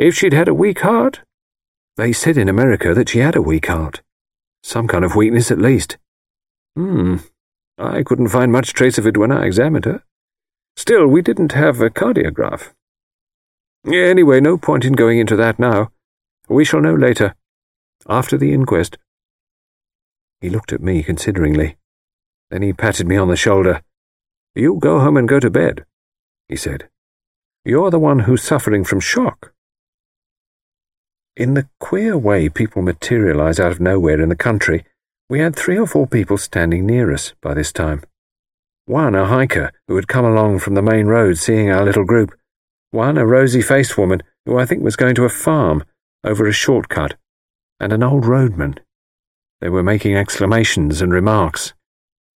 if she'd had a weak heart. They said in America that she had a weak heart. Some kind of weakness at least. Hmm, I couldn't find much trace of it when I examined her. Still, we didn't have a cardiograph. Anyway, no point in going into that now. We shall know later, after the inquest. He looked at me consideringly. Then he patted me on the shoulder. You go home and go to bed, he said. You're the one who's suffering from shock. In the queer way people materialize out of nowhere in the country, we had three or four people standing near us by this time. One, a hiker who had come along from the main road seeing our little group. One, a rosy faced woman who I think was going to a farm over a shortcut. And an old roadman. They were making exclamations and remarks.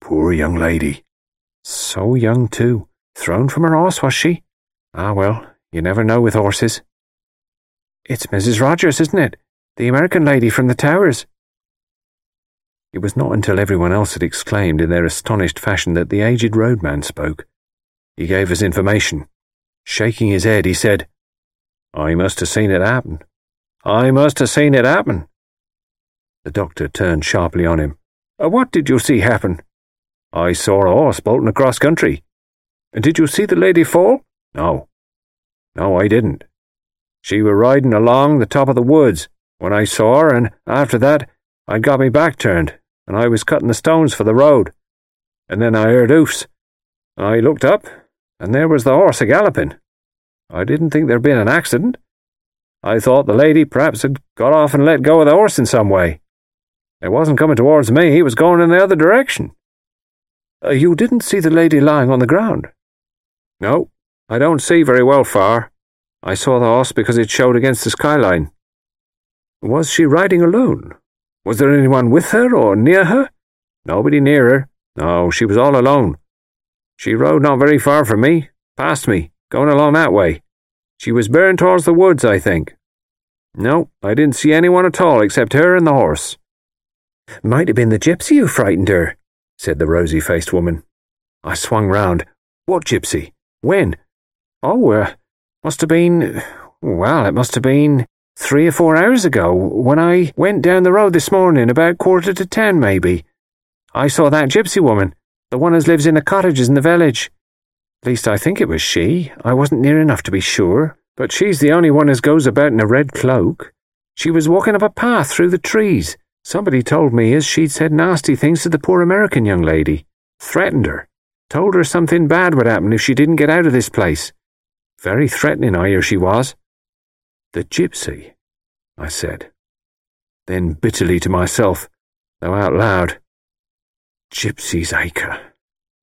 Poor young lady. So young, too. Thrown from her horse, was she? Ah, well, you never know with horses. It's Mrs. Rogers, isn't it? The American lady from the towers. It was not until everyone else had exclaimed in their astonished fashion that the aged roadman spoke. He gave us information. Shaking his head, he said, I must have seen it happen. I must have seen it happen. The doctor turned sharply on him. Uh, what did you see happen? I saw a horse bolting across country. And did you see the lady fall? No. No, I didn't. She were riding along the top of the woods when I saw her, and after that I'd got me back turned, and I was cutting the stones for the road. And then I heard hoofs. I looked up, and there was the horse a galloping. I didn't think there'd been an accident. I thought the lady perhaps had got off and let go of the horse in some way. It wasn't coming towards me, it was going in the other direction. Uh, you didn't see the lady lying on the ground? No, I don't see very well far. I saw the horse because it showed against the skyline. Was she riding alone? Was there anyone with her or near her? Nobody near her. No, she was all alone. She rode not very far from me, past me, going along that way. She was bearing towards the woods, I think. No, I didn't see anyone at all except her and the horse. Might have been the gypsy who frightened her, said the rosy faced woman. I swung round. What gypsy? When? Oh, uh, must have been. Well, it must have been three or four hours ago, when I went down the road this morning, about quarter to ten, maybe. I saw that gypsy woman, the one as lives in the cottages in the village. At least I think it was she. I wasn't near enough to be sure, but she's the only one as goes about in a red cloak. She was walking up a path through the trees. Somebody told me as she'd said nasty things to the poor American young lady. Threatened her. Told her something bad would happen if she didn't get out of this place. Very threatening, I hear she was. The gypsy, I said. Then bitterly to myself, though out loud, Gypsy's Acre.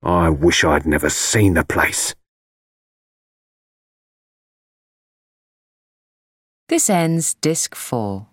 I wish I'd never seen the place. This ends Disc 4.